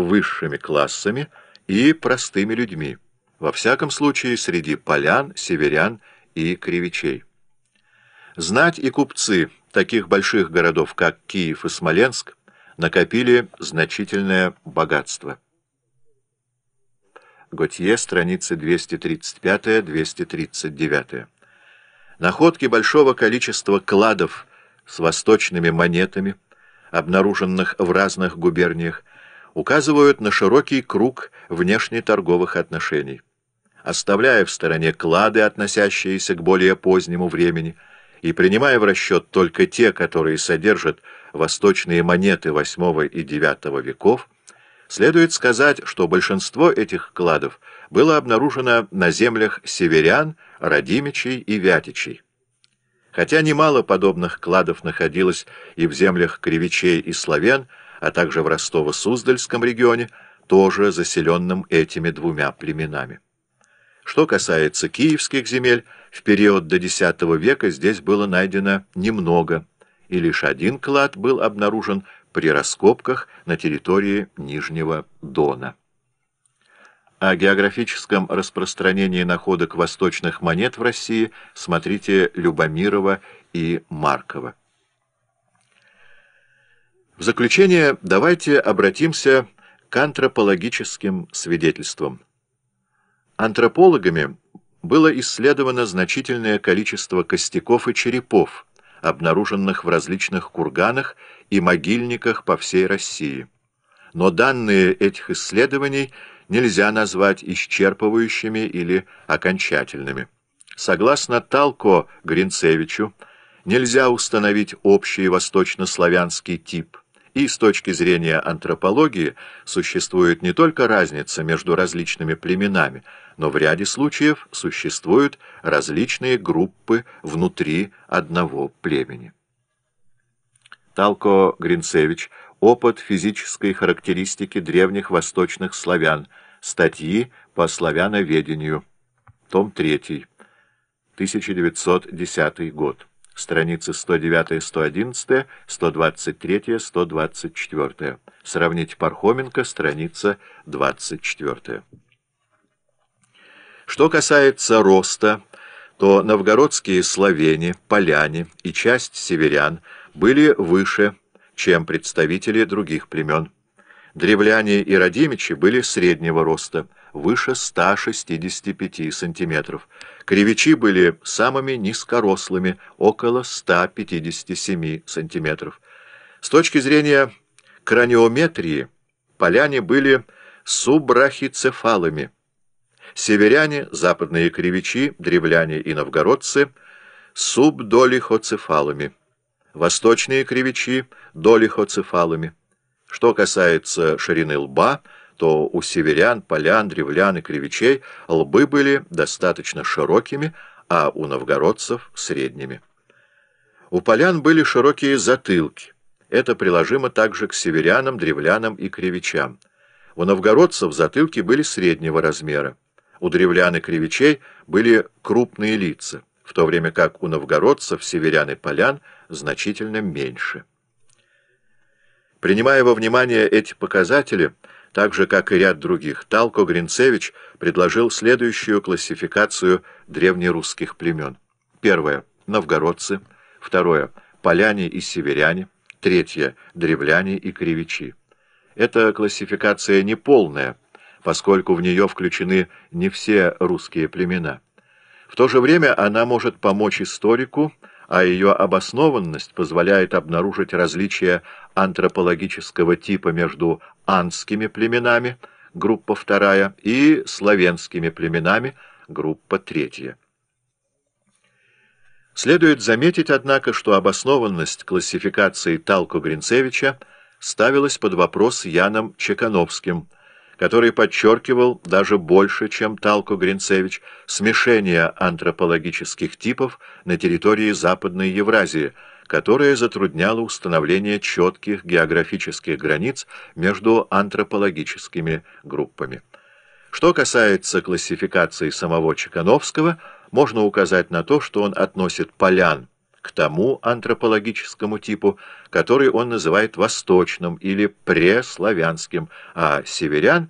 высшими классами и простыми людьми, во всяком случае среди полян, северян и кривичей. Знать и купцы таких больших городов, как Киев и Смоленск, накопили значительное богатство. Готье, страницы 235-239. Находки большого количества кладов с восточными монетами, обнаруженных в разных губерниях, указывают на широкий круг внешнеторговых отношений. Оставляя в стороне клады, относящиеся к более позднему времени, и принимая в расчет только те, которые содержат восточные монеты VIII и IX веков, следует сказать, что большинство этих кладов было обнаружено на землях северян, Радимичей и Вятичей. Хотя немало подобных кладов находилось и в землях кривичей и славян, а также в Ростово-Суздальском регионе, тоже заселенном этими двумя племенами. Что касается киевских земель, в период до X века здесь было найдено немного, и лишь один клад был обнаружен при раскопках на территории Нижнего Дона. О географическом распространении находок восточных монет в России смотрите Любомирова и Маркова. В заключение давайте обратимся к антропологическим свидетельствам. Антропологами было исследовано значительное количество костяков и черепов, обнаруженных в различных курганах и могильниках по всей России. Но данные этих исследований нельзя назвать исчерпывающими или окончательными. Согласно Талко Гринцевичу, нельзя установить общий восточнославянский тип, и с точки зрения антропологии существует не только разница между различными племенами, но в ряде случаев существуют различные группы внутри одного племени. Талко Гринцевич «Опыт физической характеристики древних восточных славян», статьи по славяноведению, том 3, 1910 год страницы 109-111, 123-124. Сравнить Пархоменко, страница 24. Что касается роста, то новгородские славяне, поляне и часть северян были выше, чем представители других племен. Древляне и родимичи были среднего роста, выше 165 сантиметров. Кривичи были самыми низкорослыми, около 157 сантиметров. С точки зрения краниометрии, поляне были субрахицефалами. Северяне, западные кривичи, древляне и новгородцы – субдолихоцефалами. Восточные кривичи – долихоцефалами. Что касается ширины лба – то у северян, полян, древлян и кривичей лбы были достаточно широкими, а у новгородцев — средними. У полян были широкие затылки. Это приложимо также к северянам, древлянам и кривичам. У новгородцев затылки были среднего размера. У древлян и кривичей были крупные лица, в то время как у новгородцев, северян и полян значительно меньше. Принимая во внимание эти показатели, так же, как и ряд других, Талко Гринцевич предложил следующую классификацию древнерусских племен. Первое – новгородцы. Второе – поляне и северяне. Третье – древляне и кривичи. Эта классификация неполная, поскольку в нее включены не все русские племена. В то же время она может помочь историку, а ее обоснованность позволяет обнаружить различия антропологического типа между анскими племенами, группа вторая, и славянскими племенами, группа третья. Следует заметить, однако, что обоснованность классификации Талко-Гринцевича ставилась под вопрос Яном Чекановским – который подчеркивал даже больше, чем Талко Гринцевич, смешение антропологических типов на территории Западной Евразии, которое затрудняло установление четких географических границ между антропологическими группами. Что касается классификации самого Чекановского, можно указать на то, что он относит полян к тому антропологическому типу, который он называет восточным или преславянским, а северян